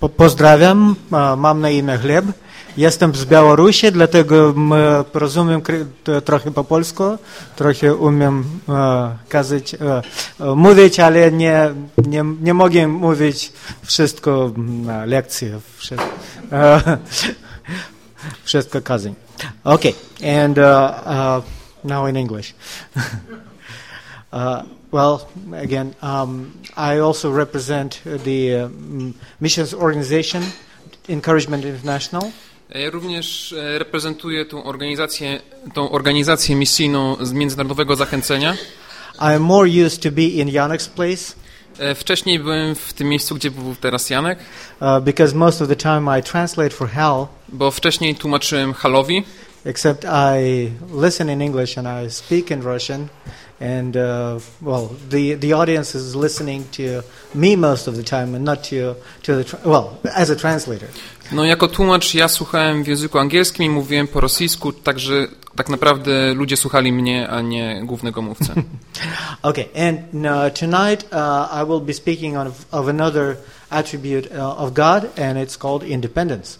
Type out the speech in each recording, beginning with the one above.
Po pozdrawiam, mam na imię Gleb. Jestem z Białorusi, dlatego rozumiem trochę po polsku, trochę umiem kazać, mówić, ale nie, nie, nie mogę mówić wszystko na lekcji, wszystko, wszystko kazań. Okay, and uh, uh, now in English. uh, well, again, um, I also represent the uh, missions organization, Encouragement International. Ja również reprezentuję tą organizację, tą organizację misyjną z Międzynarodowego Zachęcenia. I'm more used to be in Janek's place. Wcześniej byłem w tym miejscu, gdzie był teraz Janek. Uh, because most of the time I translate for Hal. Bo wcześniej tłumaczyłem Halowi. Except I listen in English and I speak in Russian. And uh, well, the the audience is listening to me most of the time, and not to to the well as a translator. No jako tłumacz ja słuchałem w języku angielskim i mówiłem po rosyjsku, także tak naprawdę ludzie słuchali mnie, a nie głównego mówcę. okay, and uh, tonight uh, I will be speaking on, of another attribute uh, of God, and it's called independence.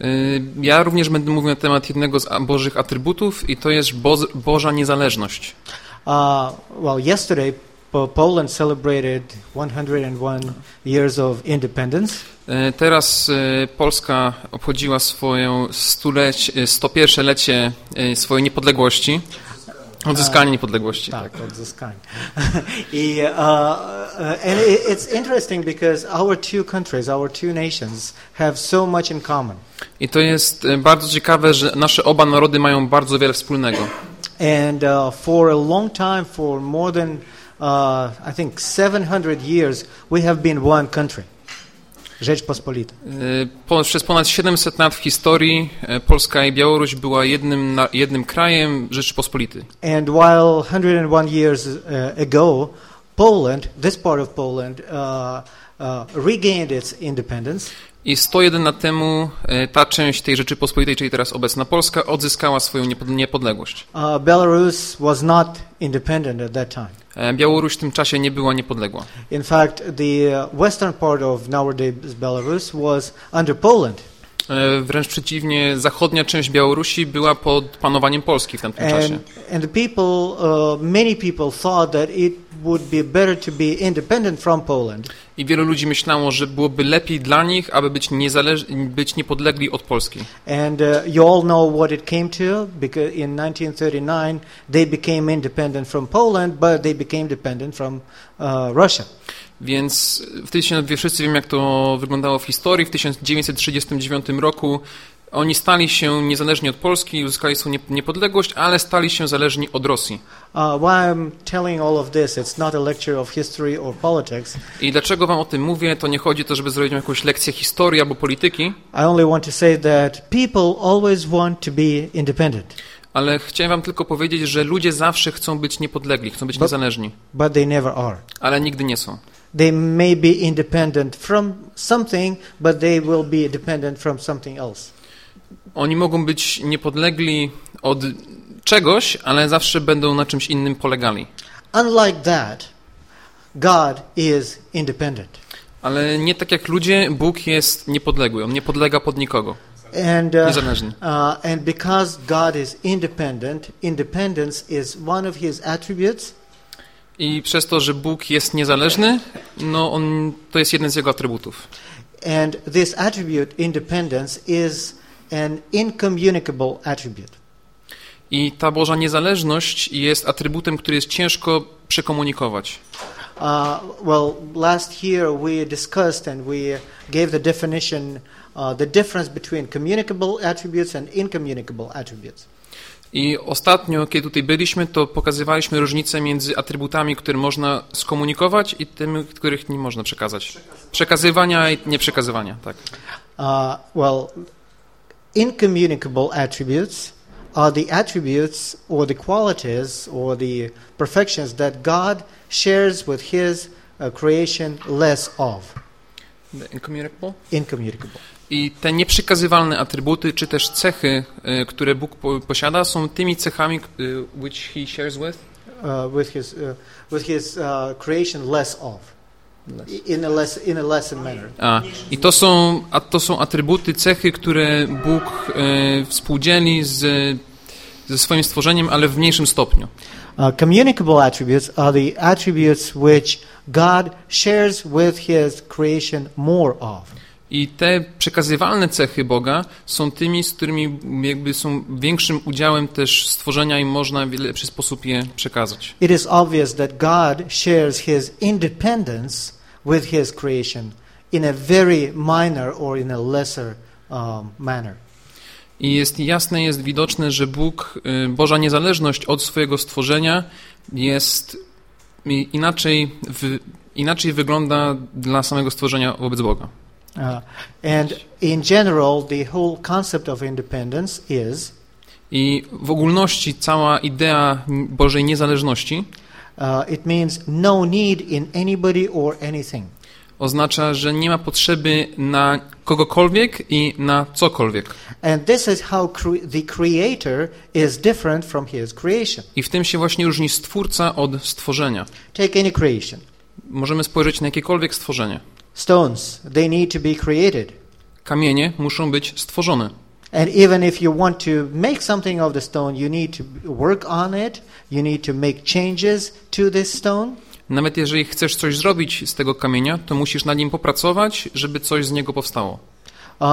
Y, ja również będę mówił na temat jednego z Bożych atrybutów i to jest Bo Boża niezależność. Uh, well, yesterday Poland celebrated 101 years of independence. E, teraz e, Polska obchodziła swoją 101 lecie swojej niepodległości. Odzyskanie niepodległości. Tak, tak. odzyskanie. I, uh, and it's interesting because our two countries, our two nations have so much in common. I to jest bardzo ciekawe, że nasze oba narody mają bardzo wiele wspólnego. And uh, for a long time, for more than uh, I think 700 years, we have been one country. Rzeczpospolita. Po, przez ponad 700 lat w historii Polska i Białoruś była jednym, jednym krajem Rzeczypospolitej. And while 101 years ago, Poland, this part of Poland, uh, uh, regained its independence. I 101 lat temu e, ta część tej Rzeczypospolitej, czyli teraz obecna Polska, odzyskała swoją niepodległość. Uh, Belarus was not independent at that time. E, Białoruś w tym czasie nie była niepodległa. In fact, the uh, western part of nowadays Belarus was under Poland. E, wręcz przeciwnie, zachodnia część Białorusi była pod panowaniem Polski w tamtym and, czasie. And the people, uh, many people thought that it would be better to be independent from Poland. I wielu ludzi myślało, że byłoby lepiej dla nich, aby być, być niepodlegli od Polski. And uh, you all know what it came to, because in 1939 they became independent from Poland, but they became dependent from uh, Russia. Więc w wszyscy wiemy, jak to wyglądało w historii. W 1939 roku oni stali się niezależni od Polski, uzyskali swoją niepodległość, ale stali się zależni od Rosji. I dlaczego wam o tym mówię? To nie chodzi to, żeby zrobić jakąś lekcję historii albo polityki. I only want to say that people always want to be independent. Ale chciałem wam tylko powiedzieć, że ludzie zawsze chcą być niepodlegli, chcą być but, niezależni. But they never are. Ale nigdy nie są. They may be independent from something, but they will be dependent from something else. Oni mogą być niepodlegli od czegoś, ale zawsze będą na czymś innym polegali. Unlike that, God is independent. Ale nie tak jak ludzie, Bóg jest niepodległy. On nie podlega pod nikogo. And, uh, Niezależny. Uh, and because God is independent, independence is one of his attributes. I przez to, że Bóg jest niezależny, no on, to jest jeden z jego atrybutów. And this attribute, independence, is an incommunicable attribute. I ta Boża niezależność jest atrybutem, który jest ciężko przekomunikować. Uh, well, last year we discussed and we gave the definition, uh, the difference between communicable attributes and incommunicable attributes. I ostatnio, kiedy tutaj byliśmy, to pokazywaliśmy różnicę między atrybutami, które można skomunikować i tymi, których nie można przekazać. Przekazywania i nieprzekazywania, tak. Uh, well, incommunicable attributes are the attributes or the qualities or the perfections that God shares with his uh, creation less of. The incommunicable? Incommunicable. I te nieprzekazywalne atrybuty, czy też cechy, y, które Bóg posiada, są tymi cechami, y, which he shares with? Uh, with his, uh, with his uh, creation less of. In a less in a lesser manner. A, I to są, a to są atrybuty, cechy, które Bóg e, współdzieli z, ze swoim stworzeniem, ale w mniejszym stopniu. Uh, communicable attributes are the attributes which God shares with His creation more of. I te przekazywalne cechy Boga są tymi, z którymi jakby są większym udziałem też stworzenia i można w lepszy sposób je przekazać. It is obvious that God shares His independence with His creation in a very minor or in a lesser um, manner. I jest jasne, jest widoczne, że Bóg, y, Boża niezależność od swojego stworzenia jest inaczej, w, inaczej wygląda dla samego stworzenia wobec Boga. Uh, and in general, the whole concept of independence is I w ogólności cała idea Bożej niezależności uh, it means no need in anybody or anything. oznacza, że nie ma potrzeby na kogokolwiek i na cokolwiek. And this is how cre- the Creator is different from His creation. I w tym się właśnie różni stwórca od stworzenia. Take any creation. Możemy spojrzeć na jakiekolwiek stworzenie. Stones, they need to be created. Kamienie muszą być stworzone. And even if you want to make something of the stone, you need to work on it, you need to make changes to this stone. Nawet jeżeli chcesz coś zrobić z tego kamienia, to musisz nad nim popracować, żeby coś z niego powstało. Uh,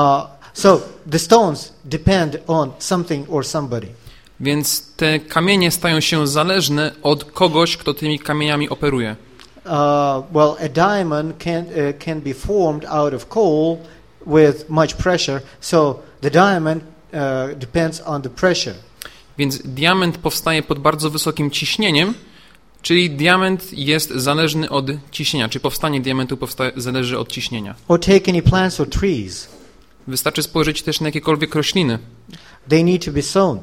so the stones depend on something or somebody. Więc te kamienie stają się zależne od kogoś, kto tymi kamieniami operuje. Uh, well, a diamond can, uh, can be formed out of coal with much pressure, so the diamond uh, depends on the pressure. Więc diament powstaje pod bardzo wysokim ciśnieniem, czyli diament jest zależny od ciśnienia, czy powstanie diamentu powsta- zależy od ciśnienia. Or take any plants or trees. Wystarczy spojrzeć też na jakiekolwiek rośliny. They need to be sown.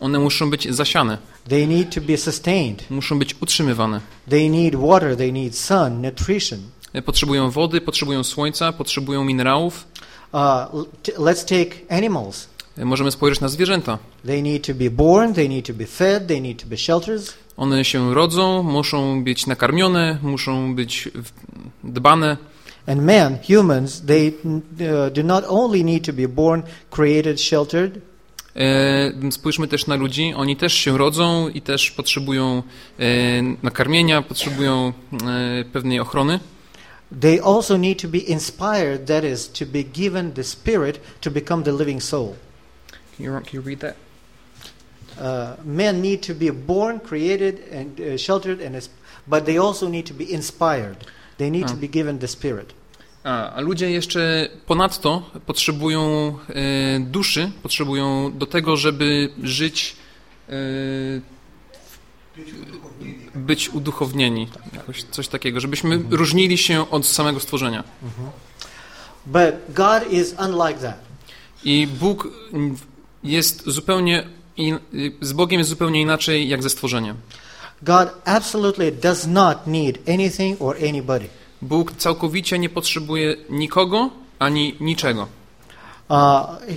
One muszą być zasiane, They need to be sustained. muszą być utrzymywane. They need water. They need sun, nutrition. Potrzebują wody, potrzebują słońca, potrzebują minerałów. Uh, let's take animals. Możemy spojrzeć na zwierzęta. They need to be born. They need to be fed. They need to be sheltered. One się rodzą, muszą być nakarmione, muszą być dbane. And men, humans, they uh, do not only need to be born, created, sheltered, Spójrzmy też na ludzi, oni też się rodzą i też potrzebują e, nakarmienia, potrzebują e, pewnej ochrony. They also need to be inspired, that is, to be given the Spirit to become the living soul. Can you, can you read that? Uh, men need to be born, created, and uh, sheltered, and but they also need to be inspired. They need to Ah. be given the Spirit. A, a ludzie jeszcze ponadto potrzebują e, duszy, potrzebują do tego, żeby żyć, e, być uduchownieni, jakoś coś takiego, żebyśmy różnili się od samego stworzenia. But God is unlike that. I Bóg jest zupełnie, in, z Bogiem jest zupełnie inaczej jak ze stworzeniem. God absolutely does not need anything or anybody. Bóg całkowicie nie potrzebuje nikogo ani niczego. Uh,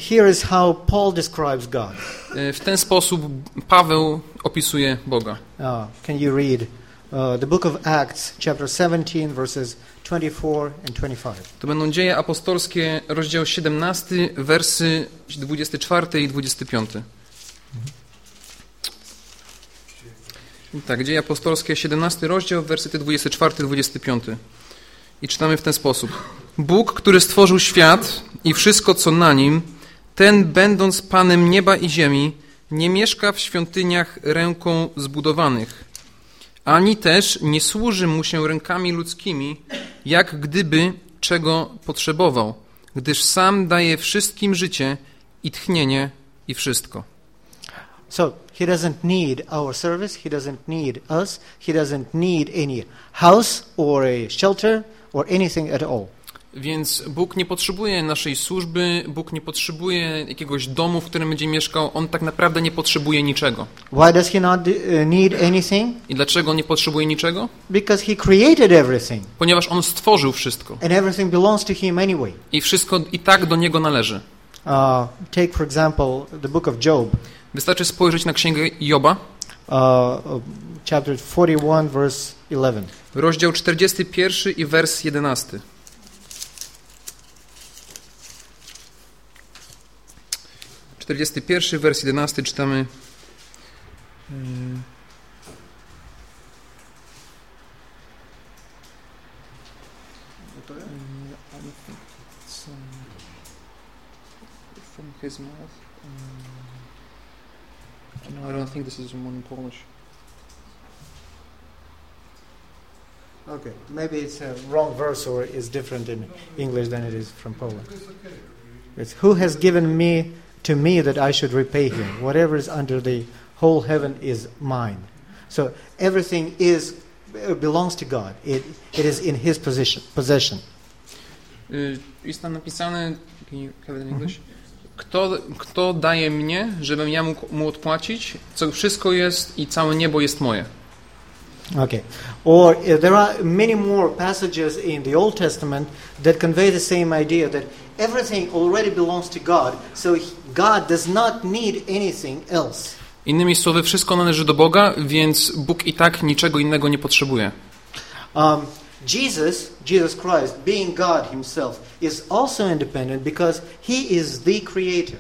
here is how Paul describes God. E, W ten sposób Paweł opisuje Boga. Uh, can you read uh, the book of Acts, chapter 17, verses 24 and 25? To będą dzieje apostolskie, rozdział 17, wersy 24 i 25. I Tak, dzieje apostolskie, 17 rozdział, wersety 24-25. I czytamy w ten sposób. Bóg, który stworzył świat i wszystko, co na nim, ten, będąc Panem nieba i ziemi, nie mieszka w świątyniach ręką zbudowanych, ani też nie służy mu się rękami ludzkimi, jak gdyby czego potrzebował, gdyż sam daje wszystkim życie i tchnienie i wszystko. So he doesn't need our service, he doesn't need us, he doesn't need any house or a shelter or anything at all. Więc Bóg nie potrzebuje naszej służby, Bóg nie potrzebuje jakiegoś domu, w którym będzie mieszkał, On tak naprawdę nie potrzebuje niczego. Why does he not uh, need anything? I dlaczego nie potrzebuje niczego? Because he created everything, Ponieważ On stworzył wszystko and everything belongs to him anyway. i wszystko i tak do Niego należy. Uh, take, for example, the book of Job, Wystarczy spojrzeć na księgę Joba, uh, uh, chapter 41, verse 11. Rozdział 41 i wers 11. Czterdziesty pierwszy, wers jedenasty czytamy. From his mouth. No, I don't think this is one in Polish. Okay, maybe it's a wrong verse or is different in English than it is from Poland. It's who has given me to me that I should repay him. Whatever is under the whole heaven is mine. So everything is uh, belongs to God. It it is in His position possession. Y, Jest tam napisane, can you have it in English? Kto, kto daje mnie, żebym ja mógł mu odpłacić? Co wszystko jest i całe niebo jest moje. Okay. Or uh, there are many more passages in the Old Testament that convey the same idea that everything already belongs to God, so God does not need anything else. Innymi słowy, wszystko należy do Boga, więc Bóg i tak niczego innego nie potrzebuje. Um, Jesus, Jesus Christ, being God Himself, is also independent because He is the Creator.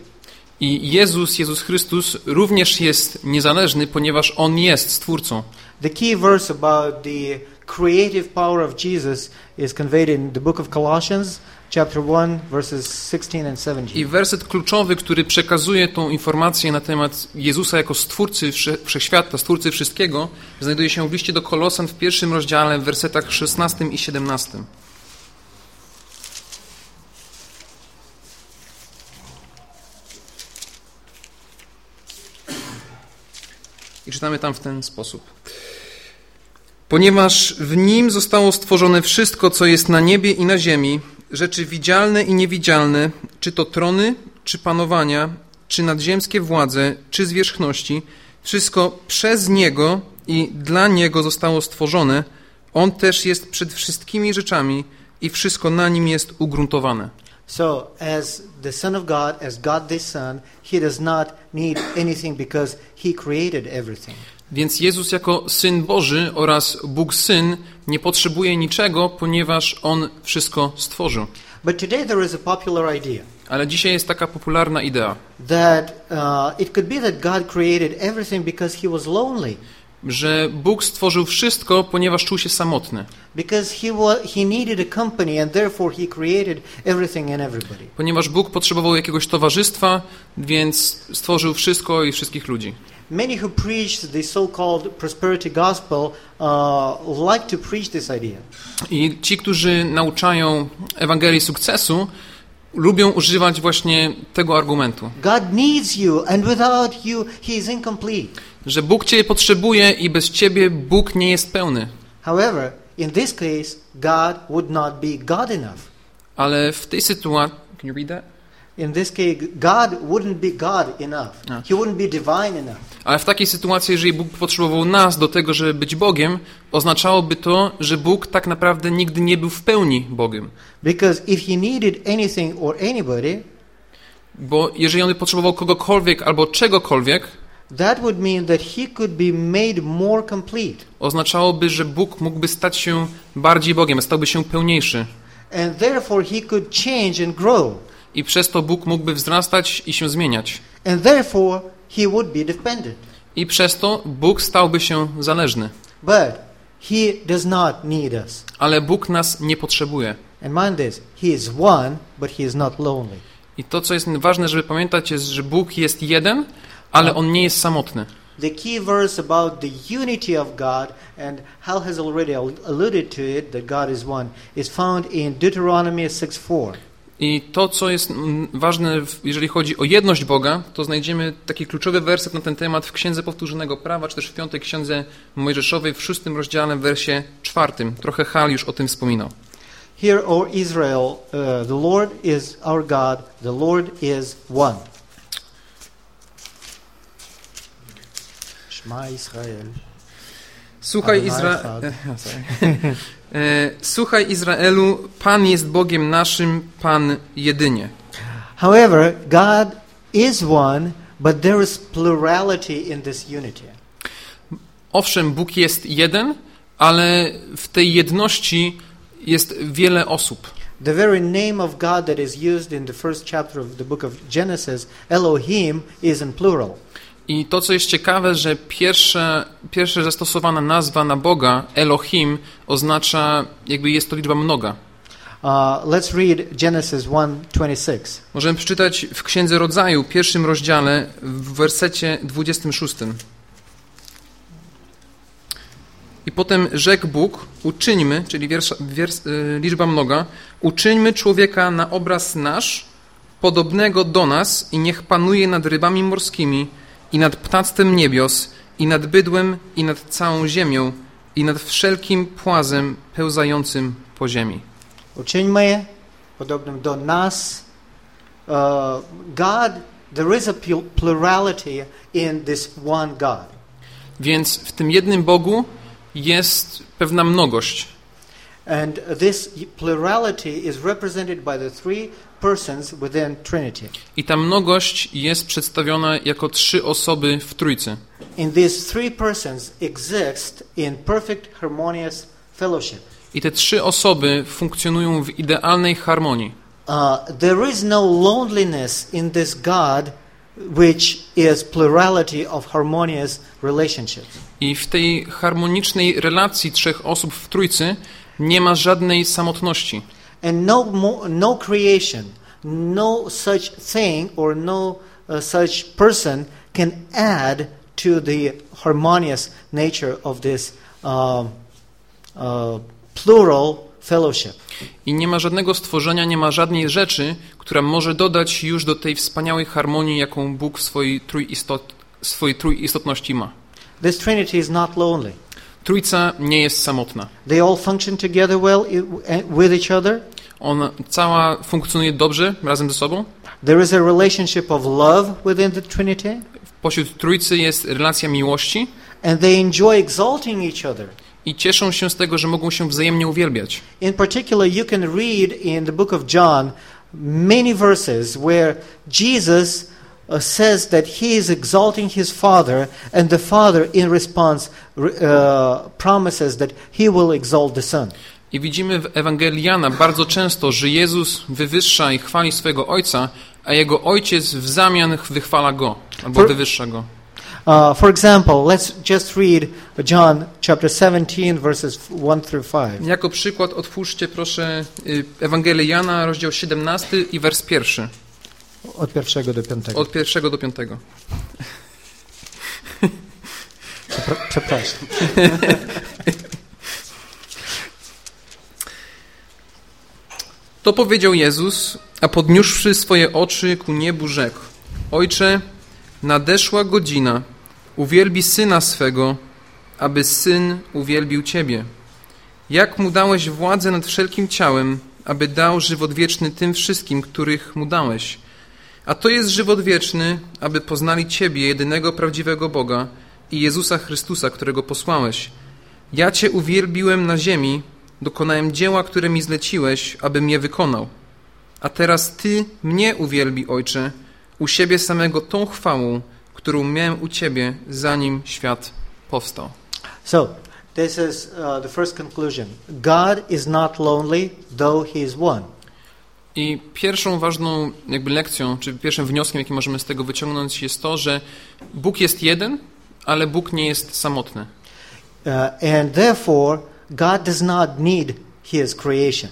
I Jezus, Jezus Chrystus również jest niezależny, ponieważ On jest Stwórcą. The key verse about the creative power of Jesus is conveyed in the book of Colossians, chapter 1, verses 16 and 17. I werset kluczowy, który przekazuje tą informację na temat Jezusa jako Stwórcy wsze- Wszechświata, Stwórcy wszystkiego, znajduje się w liście do Kolosan w pierwszym rozdziale, w wersetach 16 i 17. I czytamy tam w ten sposób. Ponieważ w nim zostało stworzone wszystko, co jest na niebie i na ziemi, rzeczy widzialne i niewidzialne, czy to trony, czy panowania, czy nadziemskie władze, czy zwierzchności, wszystko przez niego i dla niego zostało stworzone. On też jest przed wszystkimi rzeczami i wszystko na nim jest ugruntowane. So, as the Son of God, as God the Son, He does not need anything because He created everything. Więc Jezus jako Syn Boży oraz Bóg Syn nie potrzebuje niczego, ponieważ On wszystko stworzył. But today there is a popular idea Ale dzisiaj jest taka popularna idea, that uh, it could be that God created everything because He was lonely, że Bóg stworzył wszystko, ponieważ czuł się samotny. because He wa- He needed a company, and therefore He created everything and everybody. Ponieważ Bóg potrzebował jakiegoś towarzystwa, więc stworzył wszystko i wszystkich ludzi. Many who preach the so-called prosperity gospel uh, like to preach this idea. I ci, którzy nauczają Ewangelii sukcesu, lubią używać właśnie tego argumentu, God needs you, and without you, He is incomplete. że Bóg Ciebie potrzebuje i bez Ciebie Bóg nie jest pełny. However, in this case, God would not be God enough. Ale w tej sytuacji... Can you read that? In this case, God wouldn't be God enough. Ah. He wouldn't be divine enough. Ale w takiej sytuacji, jeżeli Bóg potrzebował nas do tego, żeby być Bogiem, oznaczałoby to, że Bóg tak naprawdę nigdy nie był w pełni Bogiem. Because if He needed anything or anybody, Bo jeżeli On potrzebował kogokolwiek albo czegokolwiek, that would mean that He could be made more complete. oznaczałoby, że Bóg mógłby stać się bardziej Bogiem, stałby się pełniejszy. And therefore, He could change and grow. I przez to Bóg mógłby wzrastać i się zmieniać. And therefore, He would be dependent. I przez to Bóg stałby się zależny. But He does not need us. Ale Bóg nas nie potrzebuje. And mind this He is one, but He is not lonely. I to, co jest ważne, żeby pamiętać, jest, że Bóg jest jeden, ale On nie jest samotny. The key verse about the unity of God, and Hal has already al- alluded to it, that God is one, is found in Deuteronomy 6 4. I to, co jest ważne, jeżeli chodzi o jedność Boga, to znajdziemy taki kluczowy werset na ten temat w Księdze Powtórzonego Prawa, czy też w piątej Księdze Mojżeszowej, w szóstym rozdziale, w wersie czwartym. Trochę Hal już o tym wspominał. Hear, O Israel, uh, the Lord is our God, the Lord is one. Shema Israel. Słuchaj, Adonai E, Słuchaj Izraelu, Pan jest Bogiem naszym, Pan jedynie. However, God is one, but there is plurality in this unity. Owszem, Bóg jest jeden, ale w tej jedności jest wiele osób. The very name of God that is used in the first chapter of the book of Genesis, Elohim, is in plural. I to, co jest ciekawe, że pierwsze, pierwsza zastosowana nazwa na Boga, Elohim, oznacza, jakby jest to liczba mnoga. Uh, let's read Genesis 1:26. Możemy przeczytać w Księdze Rodzaju, pierwszym rozdziale, w wersecie 26. I potem rzekł Bóg, uczyńmy, czyli wiersza, wiers, y, liczba mnoga, uczyńmy człowieka na obraz nasz, podobnego do nas i niech panuje nad rybami morskimi i nad ptactwem niebios i nad bydłem i nad całą ziemią i nad wszelkim płazem pełzającym po ziemi. Uczyńmy podobnym do nas. Uh, God, there is a plurality in this one God. Więc w tym jednym Bogu jest pewna mnogość. And this plurality is represented by the three persons within Trinity. I ta mnogość jest przedstawiona jako trzy osoby w Trójcy. And these three persons exist in perfect harmonious fellowship. I te trzy osoby funkcjonują w idealnej harmonii. Uh, there is no loneliness in this God, which is plurality of harmonious relationships. I w tej harmonicznej relacji trzech osób w Trójcy nie ma żadnej samotności. And no, mo- no creation, no such thing or no uh, such person can add to the harmonious nature of this um, uh, plural fellowship. I nie ma żadnego stworzenia, nie ma żadnej rzeczy, która może dodać już do tej wspaniałej harmonii, jaką Bóg w swojej, trójistot, swojej trójistotności ma. This Trinity is not lonely. Trójca nie jest samotna. They all function together well i- with each other. Ona cała funkcjonuje dobrze razem ze sobą. There is a relationship of love within the Trinity, Pośród Trójcy jest relacja miłości and they enjoy exalting each other. i cieszą się z tego, że mogą się wzajemnie uwielbiać. In particular, you can read in the book of John many verses where Jesus uh, says that he is exalting his Father, and the Father, in response, re- uh, promises that he will exalt the Son. I widzimy w Ewangelii Jana bardzo często, że Jezus wywyższa i chwali swojego Ojca, a Jego Ojciec w zamian wychwala Go, albo For- wywyższa Go. Uh, for example, let's just read John chapter 17, verses 1 through 5. Jako przykład otwórzcie proszę y, Ewangelię Jana, rozdział 17 i wers pierwszy, Od pierwszego do piątego. od pierwszego do piątego. Przepra- Przepraszam. To powiedział Jezus, a podniósłszy swoje oczy ku niebu rzekł: Ojcze, nadeszła godzina, uwielbi syna swego, aby syn uwielbił ciebie. Jak mu dałeś władzę nad wszelkim ciałem, aby dał żywot wieczny tym wszystkim, których mu dałeś. A to jest żywot wieczny, aby poznali Ciebie, jedynego prawdziwego Boga i Jezusa Chrystusa, którego posłałeś. Ja Cię uwielbiłem na ziemi, dokonałem dzieła, które mi zleciłeś, abym je wykonał. A teraz Ty mnie uwielbi, Ojcze, u siebie samego tą chwałą, którą miałem u Ciebie, zanim świat powstał. So, this is uh, the first conclusion. God is not lonely, though he is one. I pierwszą ważną jakby lekcją, czy pierwszym wnioskiem, jaki możemy z tego wyciągnąć, jest to, że Bóg jest jeden, ale Bóg nie jest samotny. Uh, and therefore, God does not need his creation.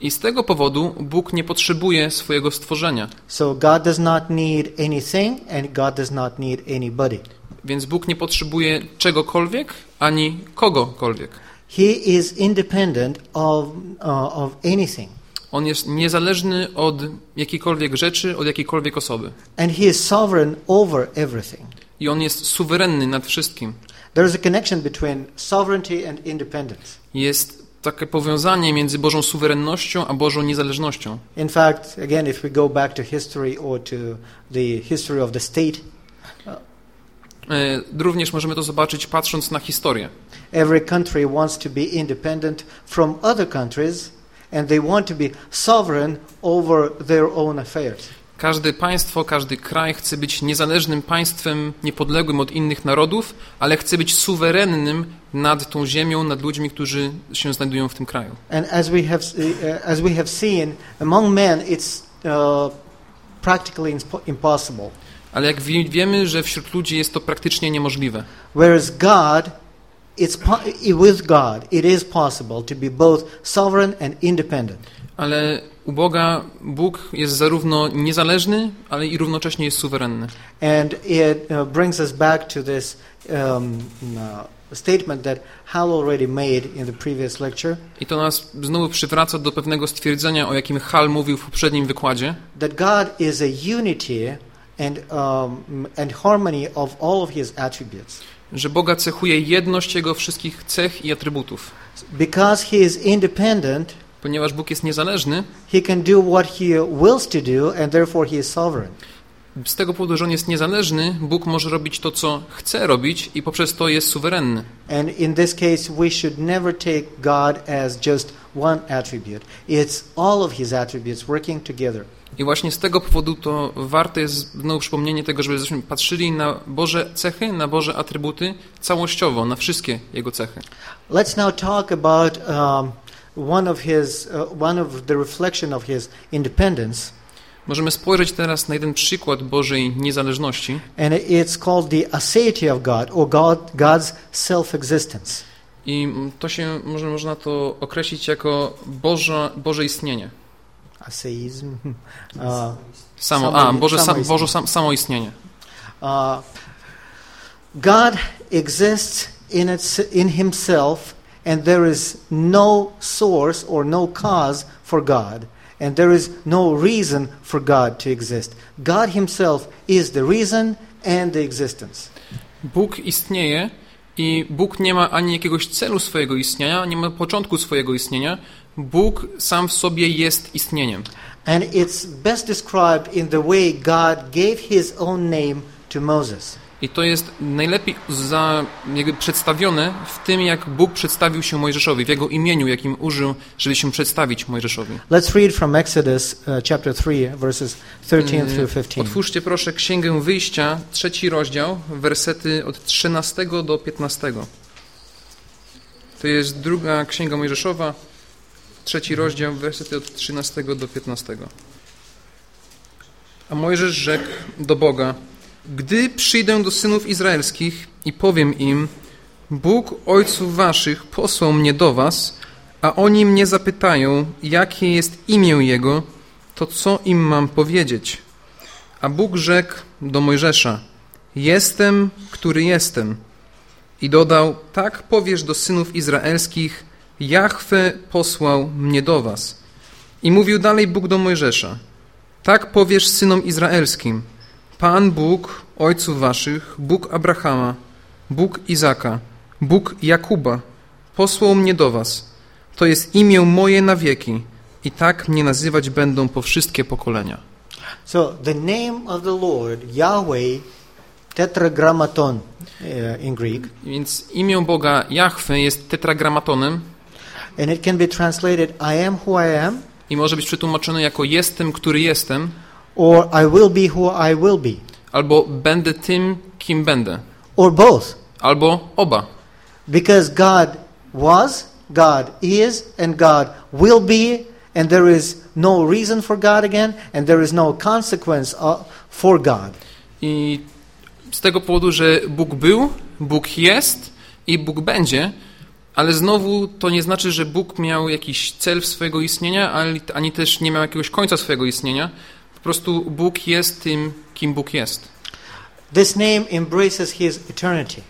I z tego powodu Bóg nie potrzebuje swojego stworzenia. So, God does not need anything, and God does not need anybody. Więc Bóg nie potrzebuje czegokolwiek ani kogokolwiek. He is independent of, uh, of anything. On jest niezależny od jakiejkolwiek rzeczy, od jakiejkolwiek osoby. And he is sovereign over everything. I on jest suwerenny nad wszystkim. There is a connection between sovereignty and independence. Jest takie powiązanie między Bożą suwerennością a Bożą niezależnością. In fact, again, if we go back to history or to the history of the state, E, Również możemy to zobaczyć patrząc na historię. every country wants to be independent from other countries and they want to be sovereign over their own affairs. Każde państwo, każdy kraj chce być niezależnym państwem, niepodległym od innych narodów, ale chce być suwerennym nad tą ziemią, nad ludźmi, którzy się znajdują w tym kraju. And as we have, uh, as we have seen, among men it's uh, practically impossible. Ale jak wi- wiemy, że wśród ludzi jest to praktycznie niemożliwe. Whereas God, it's with God, it is possible to be both sovereign and independent. Ale u Boga Bóg jest zarówno niezależny, ale i równocześnie jest suwerenny. And it uh, brings us back to this um, uh, statement that Hal already made in the previous lecture I to nas znowu przywraca do pewnego stwierdzenia, o jakim Hal mówił w poprzednim wykładzie, that God is a unity and, um, and harmony of all of his attributes. że Boga cechuje jedność Jego wszystkich cech i atrybutów. Because he is independent, Ponieważ Bóg jest niezależny, he can do what he wills to do, and therefore he is sovereign. z tego powodu, że On jest niezależny, Bóg może robić to, co chce robić i poprzez to jest suwerenny. And in this case, we should never take God as just one attribute. It's all of his attributes working together. I właśnie z tego powodu to warte jest znowu przypomnienie tego, żebyśmy patrzyli na Boże cechy, na Boże atrybuty całościowo, na wszystkie Jego cechy. Let's now talk about um, one of his, uh, one of the reflection of his independence, Możemy spojrzeć teraz na jeden przykład Bożej niezależności and it's called the aseity of God, or God, God's self-existence. i to się, może można to określić jako Boże, Boże istnienie. Aseism. Uh, Samo, a, Boże, sam. Boże sam, samoistnienie. uh, God exists in, its, in himself, and there is no source or no cause for God, and there is no reason for God to exist. God himself is the reason and the existence. Bóg istnieje i Bóg nie ma ani jakiegoś celu swojego istnienia, nie ma początku swojego istnienia. Bóg sam w sobie jest istnieniem. And it's best described in the way God gave his own name to Moses. I to jest najlepiej za, przedstawione w tym, jak Bóg przedstawił się Mojżeszowi, w jego imieniu, jakim użył, żeby się przedstawić Mojżeszowi. Let's read from Exodus uh, chapter 3, verses 13 through 15. Otwórzcie proszę Księgę Wyjścia, trzeci rozdział, wersety od 13 do 15. To jest druga Księga Mojżeszowa, trzeci rozdział, wersety od 13 do 15. A Mojżesz rzekł do Boga, gdy przyjdę do synów izraelskich i powiem im, Bóg ojców waszych posłał mnie do was, a oni mnie zapytają, jakie jest imię Jego, to co im mam powiedzieć? A Bóg rzekł do Mojżesza, jestem, który jestem. I dodał, tak powiesz do synów izraelskich, Jahwe posłał mnie do was. I mówił dalej Bóg do Mojżesza, tak powiesz synom izraelskim, Pan Bóg ojców waszych, Bóg Abrahama, Bóg Izaka, Bóg Jakuba, posłał mnie do was. To jest imię moje na wieki i tak mnie nazywać będą po wszystkie pokolenia. So the name of the Lord, Yahweh, tetragrammaton uh, in Greek, Więc imię Boga Jahwe jest tetragramatonem and it can be translated I am who I am, i może być przetłumaczone jako jestem, który jestem, or I will be who I will be, albo będę tym, kim będę, or both. albo oba. Because God was, God is, and God will be, and there is no reason for God again, and there is no consequence uh, for God. I z tego powodu, że Bóg był, Bóg jest i Bóg będzie, ale znowu to nie znaczy, że Bóg miał jakiś cel swojego istnienia, ani- ani też nie miał jakiegoś końca swojego istnienia. Po prostu Bóg jest tym, kim Bóg jest. This name embraces His eternity.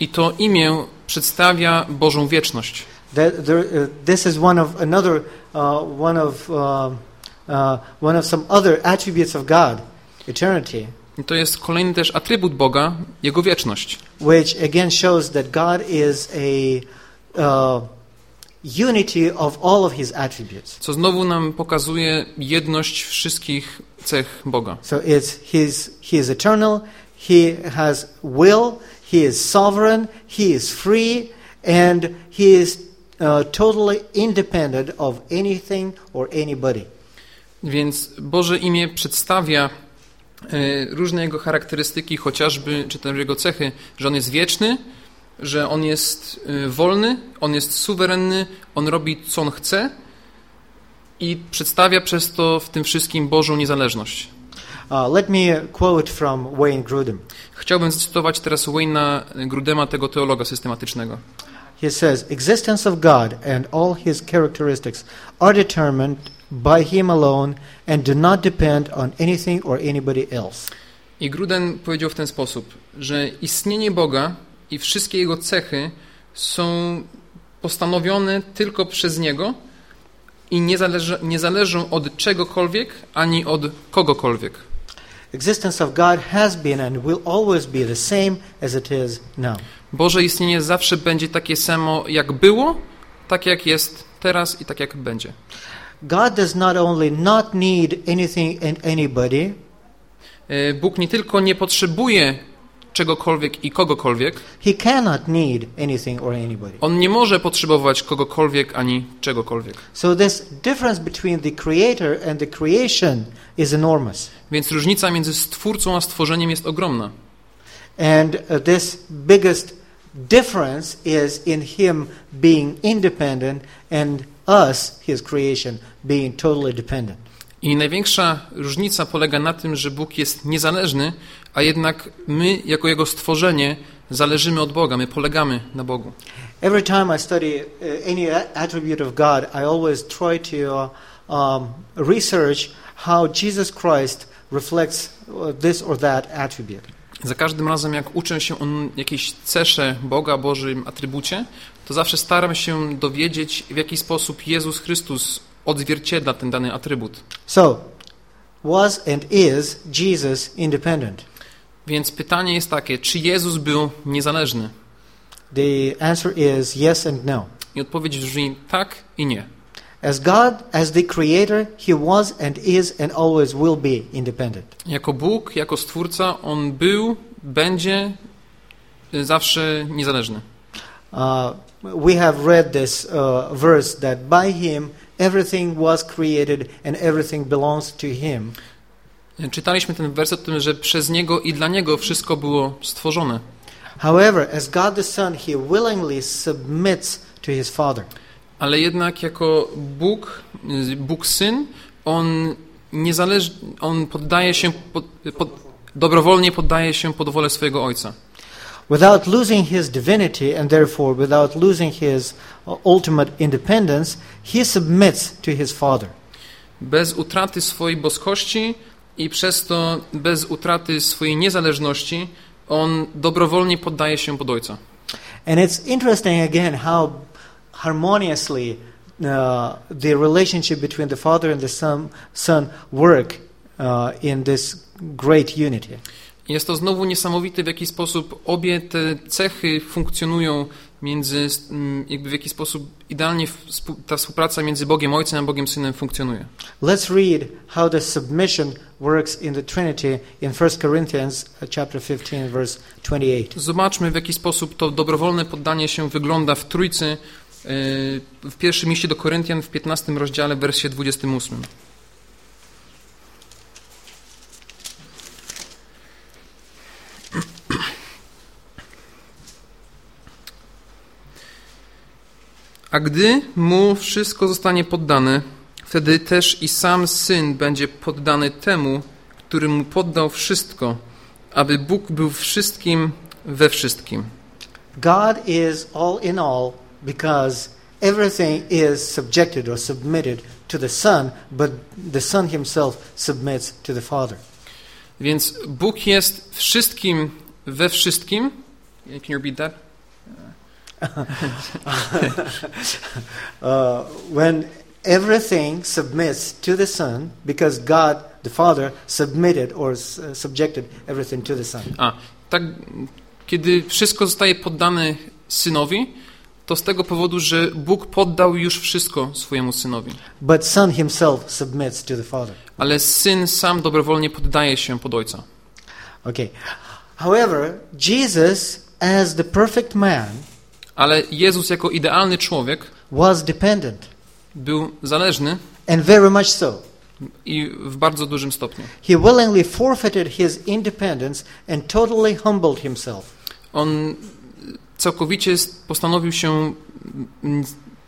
I to imię przedstawia Bożą wieczność. That there, uh, this is one of another, uh, one of, uh, uh, one of some other attributes of God, eternity, I to jest kolejny też atrybut Boga, Jego wieczność. which again shows that God is a uh, unity of all of His attributes. Co znowu nam pokazuje jedność wszystkich cech Boga. So it's His, He is eternal, He has will, He is sovereign, He is free, and He is uh, totally independent of anything or anybody. Więc Boże imię przedstawia e, różne jego charakterystyki, chociażby, czy też jego cechy, że on jest wieczny, że on jest e, wolny, on jest suwerenny, on robi co on chce i przedstawia przez to w tym wszystkim Bożą niezależność. Uh, let me quote from Wayne Grudem. Chciałbym zacytować teraz Wayne'a Grudema, tego teologa systematycznego. He says, Existence of God and all his characteristics are determined by him alone and do not depend on anything or anybody else. I Gruden powiedział w ten sposób, że istnienie Boga i wszystkie jego cechy są postanowione tylko przez Niego i nie, zależy, nie zależą od czegokolwiek ani od kogokolwiek. Existence of God has been and will always be the same as it is now. Boże istnienie zawsze będzie takie samo, jak było, tak jak jest teraz i tak jak będzie. God does not only not need anything and anybody, E, Bóg nie tylko nie potrzebuje czegokolwiek i kogokolwiek, he cannot need anything or anybody. On nie może potrzebować kogokolwiek ani czegokolwiek. So this difference between the creator and the creation is enormous. Więc różnica między stwórcą a stworzeniem jest ogromna. And uh, this biggest difference is in him being independent and us, his creation, being totally dependent. I największa różnica polega na tym, że Bóg jest niezależny, a jednak my, jako Jego stworzenie, zależymy od Boga, my polegamy na Bogu. Every time I study uh, any attribute of God, I always try to uh, um, research how Jesus Christ reflects uh, this or that attribute. Za każdym razem, jak uczę się o jakiejś cesze Boga, Bożym atrybucie, to zawsze staram się dowiedzieć, w jaki sposób Jezus Chrystus odzwierciedla ten dany atrybut. So, was and is Jesus independent? Więc pytanie jest takie, czy Jezus był niezależny? The answer is yes and no. I odpowiedź brzmi tak i nie. As God, as the creator, he was and is and always will be independent. Jako Bóg, jako Stwórca, On był, będzie y, zawsze niezależny. Uh, we have read this uh, verse that by him everything was created and everything belongs to him. Czytaliśmy ten werset o tym, że przez Niego i dla Niego wszystko było stworzone. However, as God the Son, he willingly submits to his Father. Ale jednak jako Bóg, Bóg Syn, On niezależ, On poddaje się, pod, pod, dobrowolnie poddaje się pod wolę swojego Ojca. Without losing his divinity and therefore without losing his uh, ultimate independence, he submits to his Father. Bez utraty swojej boskości i przez to bez utraty swojej niezależności, On dobrowolnie poddaje się pod Ojca. And it's interesting again how harmoniously uh, the relationship between the Father and the Son, son work uh, in this great unity. Jest to znowu niesamowite, w jaki sposób obie te cechy funkcjonują między, jakby w jaki sposób idealnie ta współpraca między Bogiem Ojcem a Bogiem Synem funkcjonuje. Let's read how the submission works in the Trinity in 1 Corinthians uh, chapter 15 verse 28. Zobaczmy, w jaki sposób to dobrowolne poddanie się wygląda w Trójcy yy, w pierwszym liście do Koryntian w 15 rozdziale, w wersie 28. A gdy mu wszystko zostanie poddane, wtedy też i sam syn będzie poddany temu, który mu poddał wszystko, aby Bóg był wszystkim we wszystkim. God is all in all because everything is subjected or submitted to the Son, but the Son himself submits to the Father. Więc Bóg jest wszystkim we wszystkim. Can you repeat that? Uh, when everything submits to the Son, because God the Father submitted or subjected everything to the Son. A, tak, kiedy wszystko zostaje poddane synowi, to z tego powodu, że Bóg poddał już wszystko swojemu synowi. But Son himself submits to the Father. Ale syn sam dobrowolnie poddaje się pod ojca. Okay. However, Jesus, as the perfect man, Ale Jezus jako idealny człowiek was dependent, był zależny and very much so. i w bardzo dużym stopniu. He willingly forfeited his independence and totally humbled himself. On całkowicie postanowił się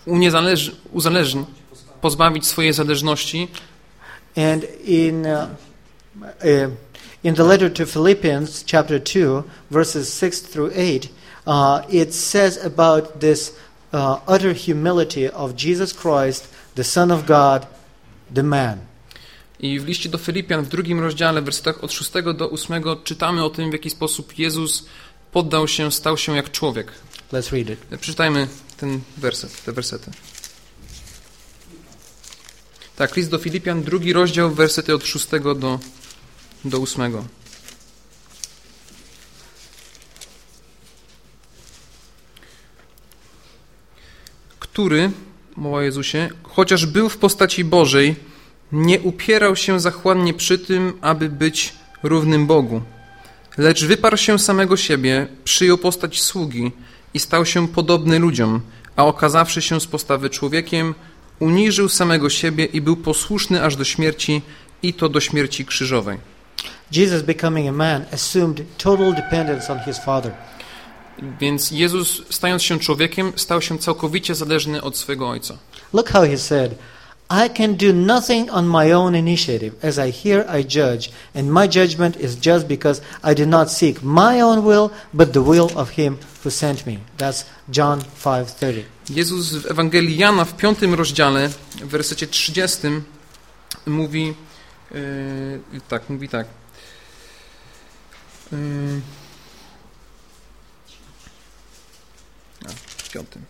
uniezależ- uzależnić, pozbawić swojej zależności And in uh, uh, in the letter to Philippians, chapter two, verses six through eight, uh, it says about this uh, utter humility of Jesus Christ, the Son of God, the man. I w liście do Filipian w drugim rozdziale, w wersetach od 6 do 8 czytamy o tym, w jaki sposób Jezus poddał się, stał się jak człowiek. Let's read it. Przeczytajmy ten werset, te wersety. Tak, list do Filipian, drugi rozdział, wersety od 6 do, do 8. Który, mowa Jezusie, chociaż był w postaci Bożej, nie upierał się zachłannie przy tym, aby być równym Bogu. Lecz wyparł się samego siebie, przyjął postać sługi i stał się podobny ludziom, a okazawszy się z postawy człowiekiem, uniżył samego siebie i był posłuszny aż do śmierci, i to do śmierci krzyżowej. Jesus, becoming a man, assumed total dependence on his Father. Więc Jezus, stając się człowiekiem, stał się całkowicie zależny od swego Ojca. Look how he said, I can do nothing on my own initiative. As I hear, I judge, and my judgment is just because I do not seek my own will, but the will of him who sent me. That's John 5:30. Jezus w Ewangelii Jana w piątym rozdziale, w wersecie 30 mówi yy, tak, mówi tak. Yy, a, w piątym.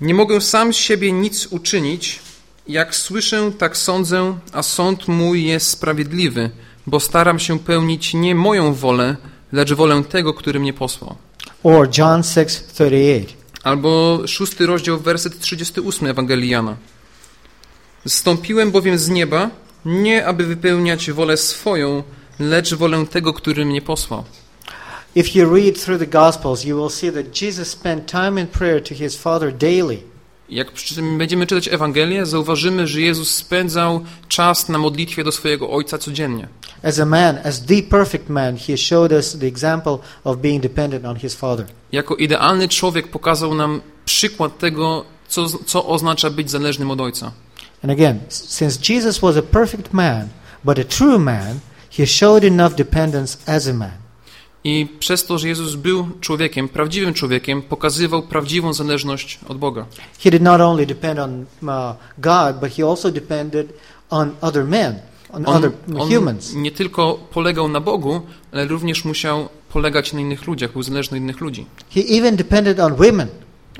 Nie mogę sam z siebie nic uczynić. Jak słyszę, tak sądzę, a sąd mój jest sprawiedliwy, bo staram się pełnić nie moją wolę, lecz wolę tego, który mnie posłał. Or John 6:38. Albo szósty rozdział, werset 38 Ewangelii Jana. Zstąpiłem bowiem z nieba, nie aby wypełniać wolę swoją, lecz wolę tego, który mnie posłał. If you read through the Gospels, you will see that Jesus spent time in prayer to his Father daily. Jak będziemy czytać Ewangelię, zauważymy, że Jezus spędzał czas na modlitwie do swojego Ojca codziennie. As a man, as the perfect man, he showed us the example of being dependent on his Father. Jako idealny człowiek pokazał nam przykład tego, co, co oznacza być zależnym od Ojca. And again, since Jesus was a perfect man, but a true man, he showed enough dependence as a man. I przez to, że Jezus był człowiekiem, prawdziwym człowiekiem, pokazywał prawdziwą zależność od Boga. He did not only depend on uh, God, but he also depended on other men, on On, other on humans. nie tylko polegał na Bogu, ale również musiał polegać na innych ludziach, był zależny od innych ludzi. He even depended on women.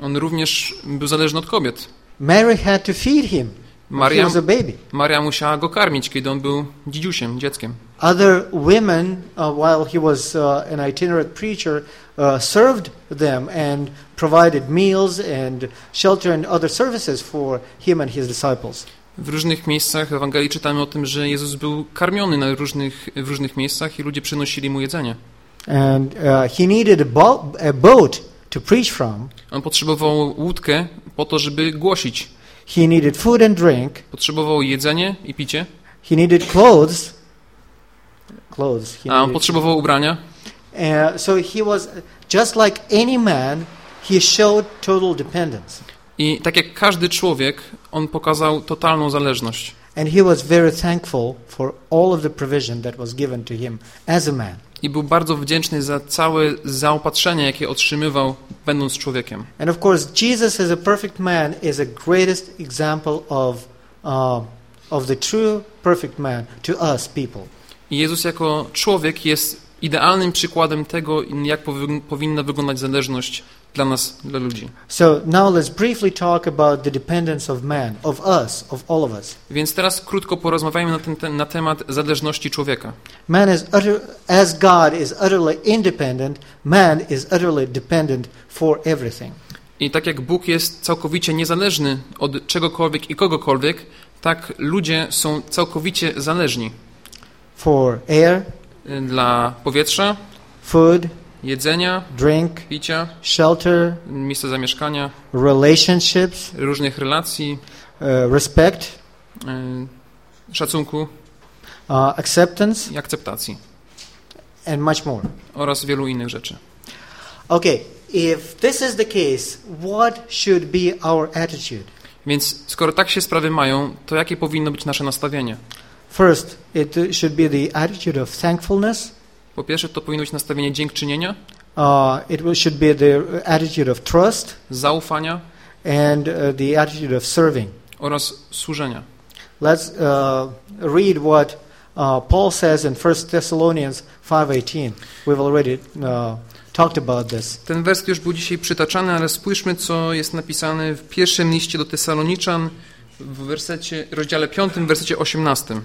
On również był zależny od kobiet. Mary had to feed him Maria, was a baby. Maria musiała go karmić, kiedy on był dzidziusiem, dzieckiem. Other women, uh, while he was uh, an itinerant preacher, uh, served them and provided meals and shelter and other services for him and his disciples. W różnych miejscach w Ewangelii czytamy o tym, że Jezus był karmiony na różnych, w różnych miejscach i ludzie przynosili mu jedzenie. And uh, he needed a, bo- a boat to preach from. On potrzebował łódkę po to, żeby głosić. He needed food and drink. Potrzebował jedzenie i picie, He needed clothes. Clothes. He a on potrzebował ubrania. Uh, so he was just like any man. He showed total dependence, I tak jak każdy człowiek, on pokazał totalną zależność. and he was very thankful for all of the provision that was given to him as a man. I był bardzo wdzięczny za całe zaopatrzenie, jakie otrzymywał, będąc człowiekiem. And of course, Jesus as a perfect man is greatest example of uh, of the true perfect man to us people. I Jezus jako człowiek jest idealnym przykładem tego, jak powi- powinna wyglądać zależność dla nas, dla ludzi. So now let's briefly talk about the dependence of man, of us, of all of us. Więc teraz krótko porozmawiajmy na, ten, ten, na temat zależności człowieka. Man is utter, as God is utterly independent, man is utterly dependent for everything. I tak jak Bóg jest całkowicie niezależny od czegokolwiek i kogokolwiek, tak ludzie są całkowicie zależni For air, dla powietrza, food, jedzenia, drink, picia, shelter, miejsca zamieszkania, relationships, różnych relacji, uh, respect, y, szacunku uh, acceptance, i akceptacji and much more. oraz wielu innych rzeczy. Okay, if this is the case, what should be our attitude? Więc skoro tak się sprawy mają, to jakie powinno być nasze nastawienie? First, it should be the attitude of thankfulness. Po pierwsze, to powinno być nastawienie dziękczynienia, Uh, it should be the attitude of trust zaufania and uh, the attitude of serving. oraz służenia. Let's uh, read what uh, Paul says in 1 Thessalonians 5:18. We've already uh, talked about this. Ten werset już był dzisiaj przytaczany, ale spójrzmy, co jest napisane w pierwszym liście do Tesaloniczan w wersecie, rozdziale 5, wersecie 18.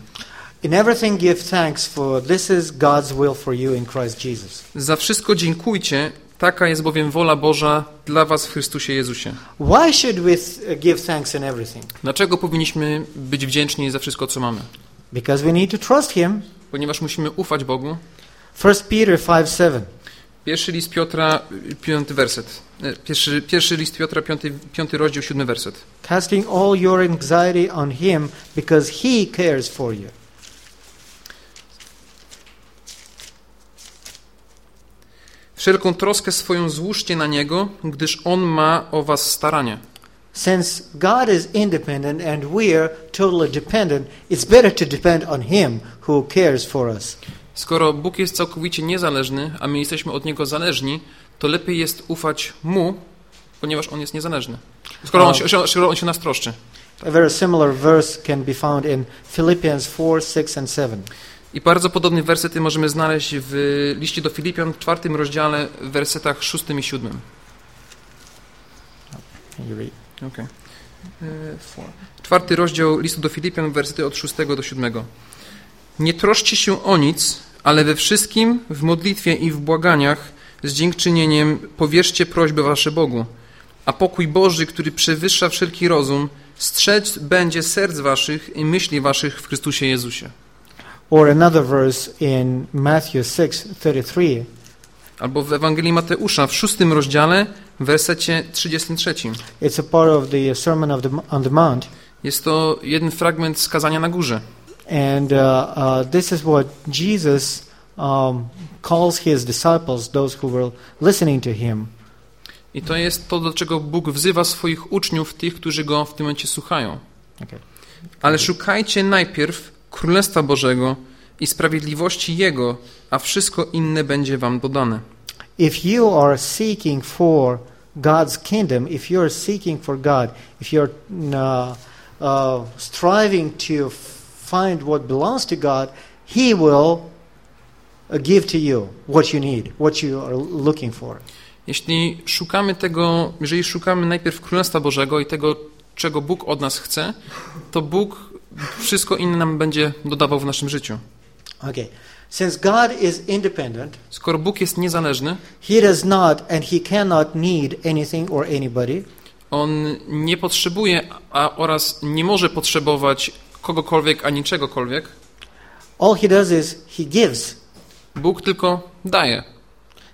In everything give thanks for this is God's will for you in Christ Jesus. Za wszystko dziękujcie, taka jest bowiem wola Boża dla was w Chrystusie Jezusie. Why should we give thanks in everything? Dlaczego powinniśmy być wdzięczni za wszystko, co mamy? Because we need to trust him. Ponieważ musimy ufać Bogu. 1 Peter 5:7. Pierwszy list Piotra, piąty werset. E, Pierwszy, pierwszy list Piotra, piąty, piąty rozdział, siódmy werset. Casting all your anxiety on him because he cares for you. Wszelką troskę swoją złóżcie na Niego, gdyż On ma o was staranie. Since God is independent and we are totally dependent, it's better to depend on him who cares for us. Skoro Bóg jest całkowicie niezależny, a my jesteśmy od Niego zależni, to lepiej jest ufać Mu, ponieważ On jest niezależny. Skoro On się, skoro on się nas troszczy. A very similar verse can be found in Philippians 4, 6, and 7. I bardzo podobne wersety możemy znaleźć w liście do Filipian w czwartym rozdziale, w wersetach szóstym i siódmym. Okay. Czwarty rozdział listu do Filipian, wersety od 6 do 7. Nie troszcie się o nic, ale we wszystkim, w modlitwie i w błaganiach, z dziękczynieniem powierzcie prośby wasze Bogu. A pokój Boży, który przewyższa wszelki rozum, strzec będzie serc waszych i myśli waszych w Chrystusie Jezusie. Or another verse in Matthew 6, 33. Albo w Ewangelii Mateusza w szóstym rozdziale, w wersecie 33. It's a part of the Sermon of the, on the Mount. Jest to jeden fragment skazania na górze. And uh, uh, this is what Jesus um, calls his disciples, those who were listening to him. I to jest to, do czego Bóg wzywa swoich uczniów, tych, którzy Go w tym momencie słuchają. Okay. Ale szukajcie najpierw Królestwa Bożego i sprawiedliwości Jego, a wszystko inne będzie wam dodane. If you are seeking for God's kingdom, if you're seeking for God, if you're uh, uh, striving to find what belongs to God, He will uh, give to you what you need, what you are looking for. Jeśli szukamy tego, jeżeli szukamy najpierw Królestwa Bożego i tego, czego Bóg od nas chce, to Bóg wszystko inne nam będzie dodawał w naszym życiu. Okay. Since God is independent, Skoro Bóg jest niezależny, He does not and He cannot need anything or anybody. On nie potrzebuje a, oraz nie może potrzebować kogokolwiek ani czegokolwiek. All He does is He gives. Bóg tylko daje.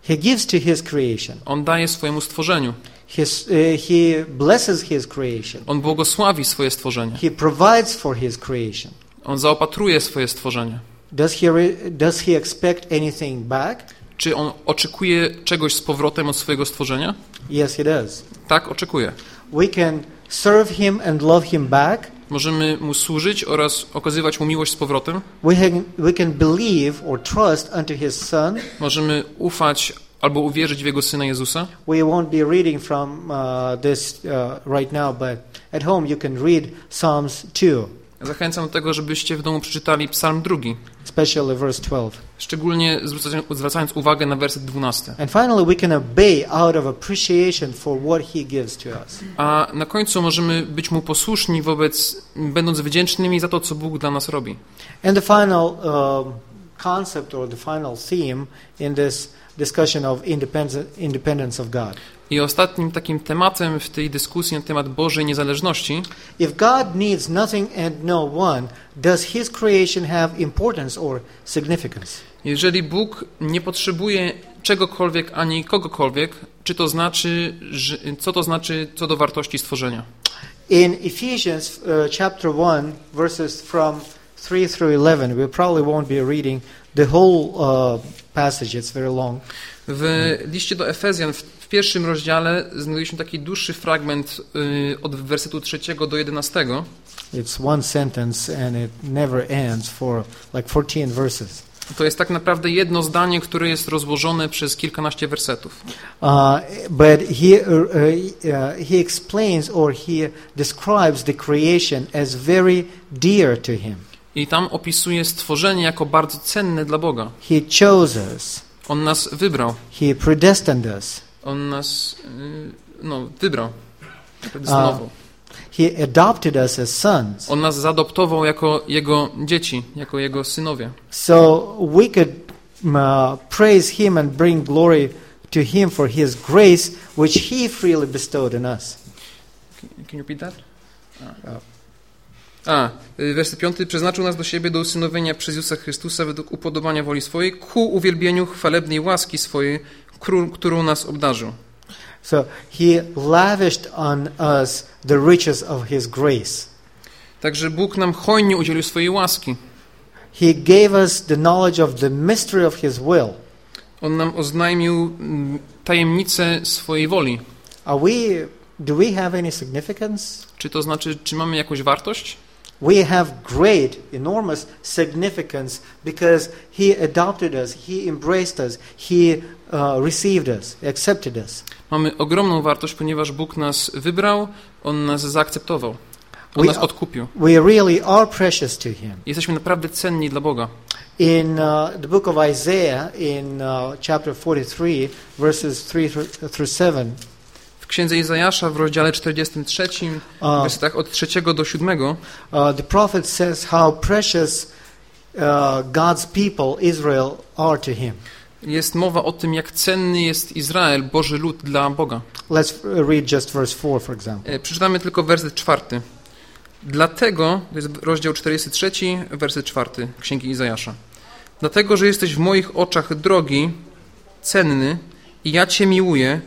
He gives to His creation. On daje swojemu stworzeniu. His, uh, he blesses His creation. On błogosławi swoje stworzenie. He provides for His creation. On zaopatruje swoje stworzenie. Does he, does he expect anything back? Czy on oczekuje czegoś z powrotem od swojego stworzenia? Yes, he does. Tak, oczekuje. We can serve him and love him back. Możemy mu służyć oraz okazywać mu miłość z powrotem. We can, we can believe or trust unto his son. Możemy ufać albo uwierzyć w jego syna Jezusa. We won't be reading from uh, this uh, right now, but at home you can read Psalms 2, Zachęcam do tego, żebyście w domu przeczytali Psalm drugi, especially verse 12. szczególnie zwracając, uwagę na werset 12. And finally, we can obey out of appreciation for what he gives to us. A na końcu możemy być mu posłuszni wobec, będąc wdzięcznymi za to, co Bóg dla nas robi. And the final um, concept or the final theme in this discussion of independence, independence of God. I ostatnim takim tematem w tej dyskusji na temat Bożej niezależności If God needs nothing and no one, does his creation have importance or significance? Jeżeli Bóg nie potrzebuje czegokolwiek ani kogokolwiek, czy to znaczy, że, co to znaczy co do wartości stworzenia? In Ephesians uh, chapter 1, verses from 3 through 11, we probably won't be reading the whole uh, passage, it's very long. W liście do Efezjan w, pierwszym rozdziale znaleźliśmy taki dłuższy fragment y, od wersetu trzeciego do 11. It's one sentence and it never ends for like 14 verses. To jest tak naprawdę jedno zdanie, które jest rozłożone przez kilkanaście wersetów. Uh, but he, uh, uh, he explains or he describes the creation as very dear to him. I tam opisuje stworzenie jako bardzo cenne dla Boga. He chose us, On nas wybrał. he predestined us, On nas no, wybrał. Predestynował. he adopted us as sons. On nas zaadoptował jako jego dzieci, jako jego synowie. So we could uh, praise him and bring glory to him for his grace, which he freely bestowed on us. Can you repeat that? A, y, werset piąty. Przeznaczył nas do siebie do usynowienia przez Jezusa Chrystusa według upodobania woli swojej, ku uwielbieniu chwalebnej łaski swojej, którą nas obdarzył. So he lavished on us the riches of his grace. Także Bóg nam hojnie udzielił swojej łaski. He gave us the knowledge of the mystery of his will. On nam oznajmił mm, tajemnicę swojej woli. Are we do we have any significance? Czy to znaczy, czy mamy jakąś wartość? We have great, enormous significance because he adopted us, he embraced us, he uh, received us, accepted us. Mamy ogromną wartość, ponieważ Bóg nas wybrał, On nas zaakceptował. On We nas odkupił. We really are precious to him. Jesteśmy naprawdę cenni dla Boga. In uh, the book of Isaiah, in uh, chapter 43, verses 3 through, through 7, W księdze Izajasza w rozdziale 43, w uh, wersetach od 3 do 7, uh, the prophet says how precious uh, God's people, Israel, are to him. jest mowa o tym, jak cenny jest Izrael, Boży lud dla Boga. Let's uh, read just verse 4, for example. E, Przeczytamy tylko werset czwarty. Dlatego, to jest rozdział 43, werset czwarty Księgi Izajasza. Dlatego, że jesteś w moich oczach drogi, cenny i ja Cię miłuję,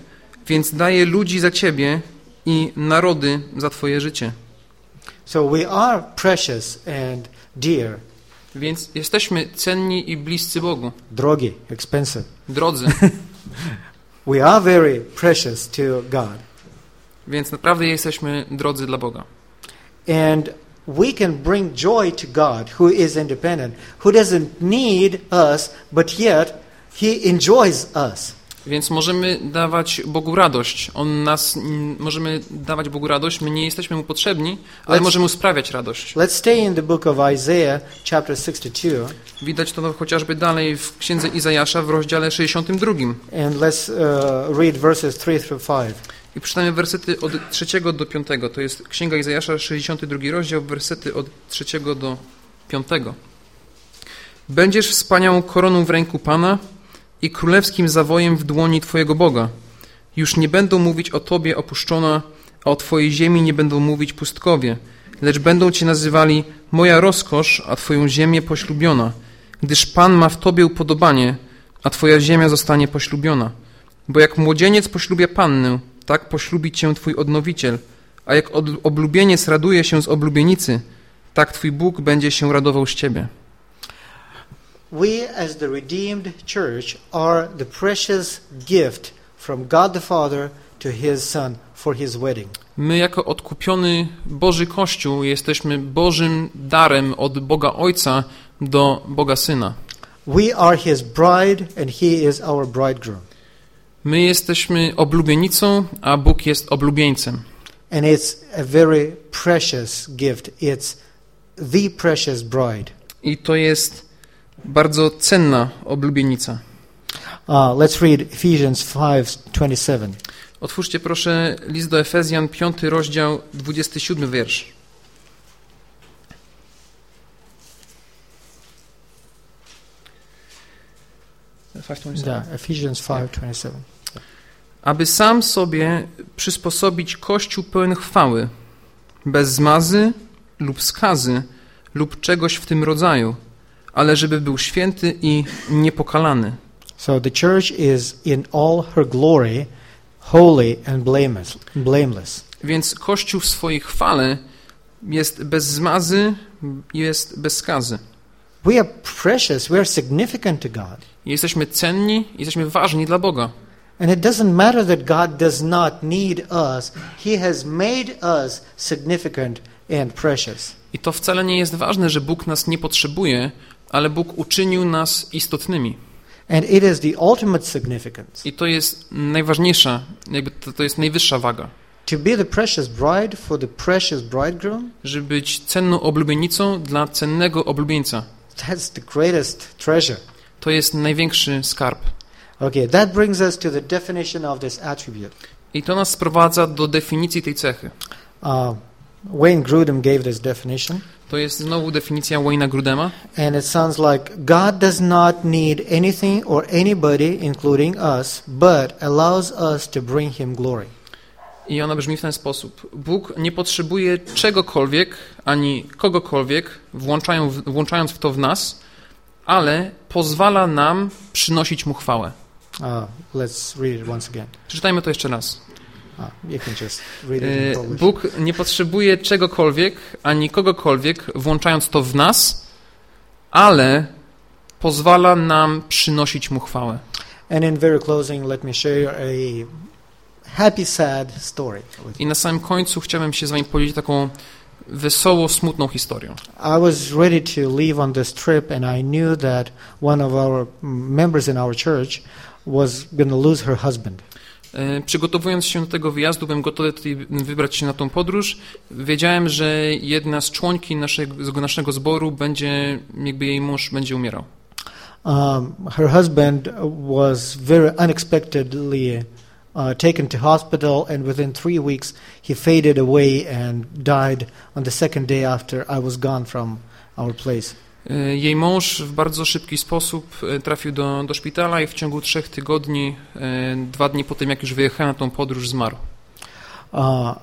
więc daję ludzi za Ciebie i narody za Twoje życie. So we are precious and dear, Więc jesteśmy cenni i bliscy Bogu, drogi, expensive. drodzy, We are very precious to God. więc naprawdę jesteśmy drodzy dla Boga. And we can bring joy to God, who is independent, who doesn't need us, but yet he enjoys us. Więc możemy dawać Bogu radość. On nas, możemy dawać Bogu radość, my nie jesteśmy Mu potrzebni, ale Let's- możemy mu sprawiać radość. Let's stay in the book of Isaiah, chapter 62, Widać to chociażby dalej w księdze Izajasza w rozdziale 62. and let's uh, read verses 3 through 5. I przeczytamy wersety od 3 do 5. To jest księga Izajasza, 62 rozdział, wersety od 3 do 5. Będziesz wspaniałą koroną w ręku Pana i królewskim zawojem w dłoni Twojego Boga. Już nie będą mówić o Tobie opuszczona, a o Twojej ziemi nie będą mówić pustkowie, lecz będą Cię nazywali moja rozkosz, a Twoją ziemię poślubiona, gdyż Pan ma w Tobie upodobanie, a Twoja ziemia zostanie poślubiona. Bo jak młodzieniec poślubia pannę, tak poślubi cię Twój odnowiciel, a jak oblubieniec raduje się z oblubienicy, tak Twój Bóg będzie się radował z Ciebie. We, as the redeemed church, are the precious gift from God the Father to his Son for his wedding. My jako odkupiony Boży Kościół jesteśmy Bożym darem od Boga Ojca do Boga Syna. We are his bride, and he is our bridegroom. My jesteśmy oblubienicą, a Bóg jest oblubieńcem. And it's a very precious gift. It's the precious bride. I to jest bardzo cenna oblubienica. Uh, let's read Ephesians 5:27. Otwórzcie proszę list do Efezjan, 5 rozdział, 27 wiersz. Yeah, Ephesians 5:27. aby sam sobie przysposobić Kościół pełen chwały, bez zmazy lub skazy lub czegoś w tym rodzaju, ale żeby był święty i niepokalany. So the church is in all her glory, holy and blameless. Blameless. Więc Kościół w swojej chwale jest bez zmazy, jest bez skazy. We are precious, we are significant to God. Jesteśmy cenni, jesteśmy ważni dla Boga. And it doesn't matter that God does not need us, He has made us significant and precious. I to wcale nie jest ważne, że Bóg nas nie potrzebuje, ale Bóg uczynił nas istotnymi. And it is the ultimate significance. I to jest najważniejsza, jakby to, to jest najwyższa waga. To be the precious bride for the precious bridegroom, Żeby być cenną oblubienicą dla cennego oblubieńca. that's the greatest treasure. To jest największy skarb. Okay, that brings us to the definition of this attribute. I to nas sprowadza do definicji tej cechy. Uh, Wayne Grudem gave this definition, To jest znowu definicja Wayne'a Grudema. and it sounds like God does not need anything or anybody, including us, but allows us to bring Him glory. I ona brzmi w ten sposób. Bóg nie potrzebuje czegokolwiek, ani kogokolwiek, włączają, włączając w to w nas, ale pozwala nam przynosić Mu chwałę. Uh, let's read it once again. Przeczytajmy to jeszcze raz. You can just read it E, in. Bóg nie potrzebuje czegokolwiek, ani kogokolwiek, włączając to w nas, ale pozwala nam przynosić Mu chwałę. And in very closing, let me share a happy, sad story. I na samym końcu chciałbym się z Wami podzielić taką wesoło, smutną historią. I was ready to leave on this trip, and I knew that one of our members in our church was going to lose her husband. E, Przygotowując się do tego wyjazdu, byłem gotowy wybrać się na tą podróż. Wiedziałem, że jedna z członki naszego, naszego zboru będzie, jakby jej mąż będzie umierał. Um, her husband was very unexpectedly uh, taken to hospital, and within three weeks, he faded away and died on the second day after I was gone from our place. E, Jej mąż w bardzo szybki sposób e, trafił do, do szpitala i w ciągu trzech tygodni, e, dwa dni po tym, jak już wyjechałem na tą podróż, zmarł. Uh,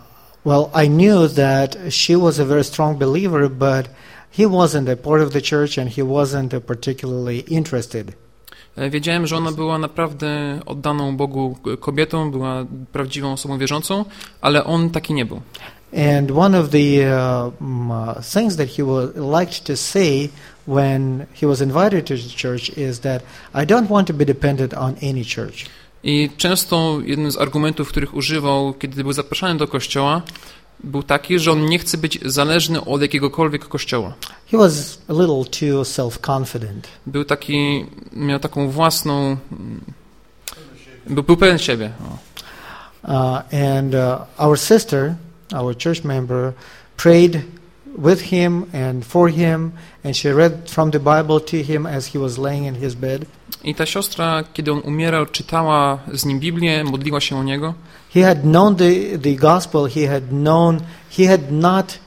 well, I knew that she was a very strong believer, but he wasn't a part of the church, and he wasn't particularly interested. Wiedziałem, że ona była naprawdę oddaną Bogu kobietą, była prawdziwą osobą wierzącą, ale on taki nie był. And one of the uh, things that he liked to say when he was invited to the church is that I don't want to be dependent on any church. I często jednym z argumentów, których używał, kiedy był zapraszany do kościoła, był taki, że on nie chce być zależny od jakiegokolwiek kościoła. He was a little too self-confident. Był taki, miał taką własną, był, był pewien siebie. Uh, and uh, our sister, our church member, prayed with him and for him, and she read from the Bible to him as he was laying in his bed. I ta siostra, kiedy on umierał, czytała z nim Biblię, modliła się o niego. He had known the, the gospel, he had known, he had not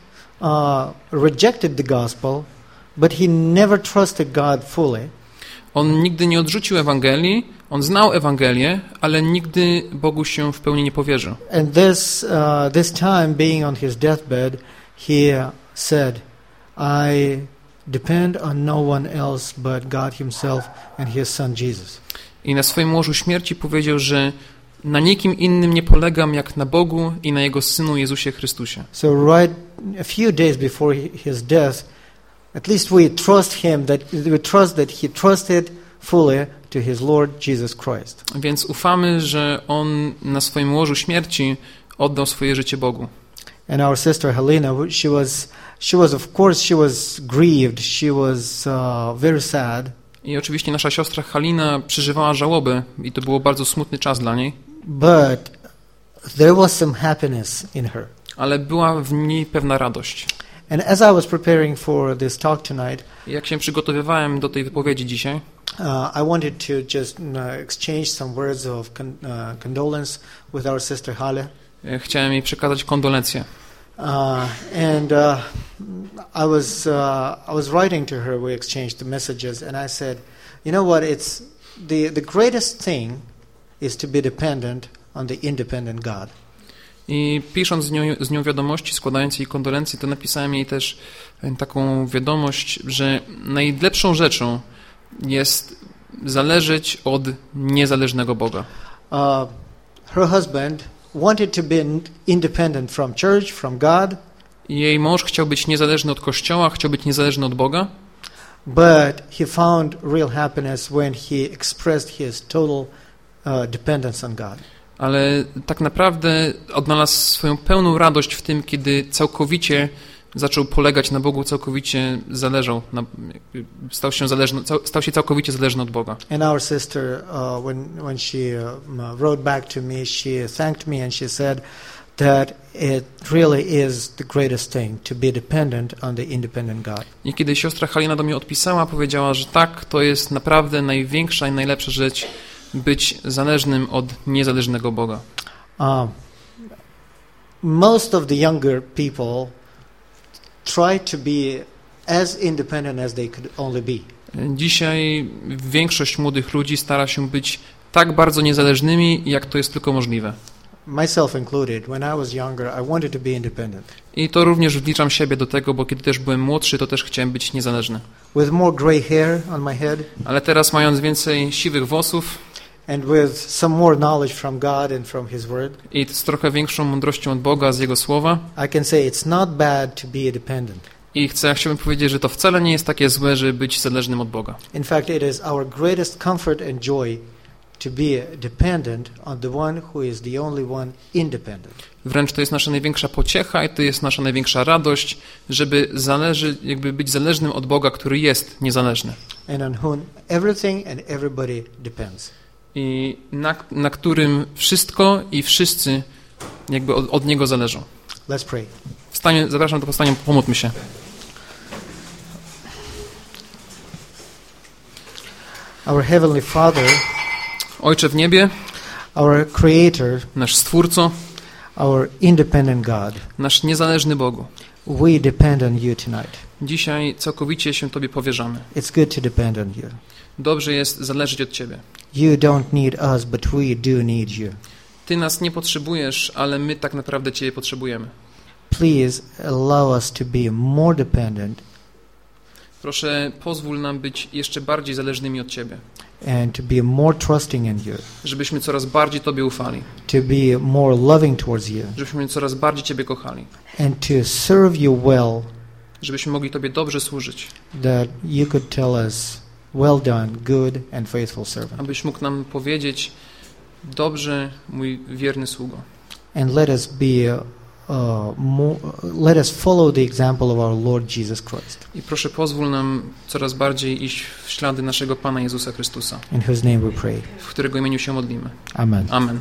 uh, rejected the gospel, but he never trusted God fully. On nigdy nie odrzucił Ewangelii, on znał Ewangelię, ale nigdy Bogu się w pełni nie powierzył. And this, uh, this time, being on his deathbed, he said, I depend on no one else but God himself and his son Jesus. I na swoim łożu śmierci powiedział, że na nikim innym nie polegam jak na Bogu i na Jego Synu Jezusie Chrystusie. So right a few days before hi- his death, at least we trust him that we trust that he trusted fully to his Lord Jesus Christ. Więc ufamy, że On na swoim łożu śmierci oddał swoje życie Bogu. And our sister Helena, she was, she was of course, she was grieved. She was uh, very sad, I oczywiście nasza siostra Halina przeżywała żałobę i to było bardzo smutny czas dla niej, but there was some happiness in her. ale była w niej pewna radość. And as I was preparing for this talk tonight, jak się przygotowywałem do tej wypowiedzi dzisiaj, uh, I wanted to just uh, exchange some words of uh, condolence with our sister Halle. E, chciałem jej przekazać kondolencje. Uh, and uh, I was uh, I was writing to her. We exchanged the messages, and I said, "You know what? It's the the greatest thing is to be dependent on the independent God." I pisząc z nią, z nią wiadomości, składając jej kondolencje, to napisałem jej też taką wiadomość, że najlepszą rzeczą jest zależeć od niezależnego Boga. Uh, her husband wanted to be in- independent from church, from God, Jej mąż chciał być niezależny od Kościoła, chciał być niezależny od Boga, but he found real happiness when he expressed his total uh, dependence on God. ale tak naprawdę odnalazł swoją pełną radość w tym, kiedy całkowicie zaczął polegać na Bogu, całkowicie zależał, na, stał, się zależny, stał się całkowicie zależny od Boga. And our sister, uh, when when she uh, wrote back to me, she thanked me and she said that it really is the greatest thing to be dependent on the independent God. I kiedy siostra Halina do mnie odpisała, powiedziała, że tak, to jest naprawdę największa i najlepsza rzecz, być zależnym od niezależnego Boga. Um, most of the younger people try to be as independent as they could only be. Dzisiaj większość młodych ludzi stara się być tak bardzo niezależnymi, jak to jest tylko możliwe. Myself included, when I was younger, I wanted to be independent. I to również wliczam siebie do tego, bo kiedy też byłem młodszy, to też chciałem być niezależny. With more gray hair on my head Ale teraz, mając więcej siwych włosów and with some more knowledge from God and from His Word, i z trochę większą mądrością od Boga, z Jego Słowa, I can say it's not bad to be dependent. i chcę, chciałbym powiedzieć, że to wcale nie jest takie złe, żeby być zależnym od Boga. In fact, it is our greatest comfort and joy to be dependent on the one who is the only one independent. Wręcz to jest nasza największa pociecha i to jest nasza największa radość, żeby zależy, jakby być zależnym od Boga, który jest niezależny. and on whom everything and everybody depends. I na, na którym wszystko i wszyscy jakby od, od Niego zależą. Let's pray. Wstanie, zapraszam do powstania, pomódlmy się. Our Heavenly Father, Ojcze w niebie, our Creator, nasz Stwórco, our independent God, nasz niezależny Bogu. we depend on you tonight. Dzisiaj całkowicie się Tobie powierzamy. It's good to depend on you. Dobrze jest zależeć od Ciebie. You don't need us, but we do need you. Ty nas nie potrzebujesz, ale my tak naprawdę Ciebie potrzebujemy. Please allow us to be more dependent Proszę, pozwól nam być jeszcze bardziej zależnymi od Ciebie, and to be more trusting in you, żebyśmy coraz bardziej Tobie ufali, to be more loving towards you, żebyśmy coraz bardziej Ciebie kochali, and to serve you well, żebyśmy mogli Tobie dobrze służyć, that you could tell us, well done, good and faithful servant. abyś mógł nam powiedzieć, dobrze, mój wierny sługo. And let us be uh, more, let us follow the example of our Lord Jesus Christ, I proszę, pozwól nam coraz bardziej iść w ślady naszego Pana Jezusa Chrystusa, in whose name we pray. w którego imieniu się modlimy. Amen. Amen.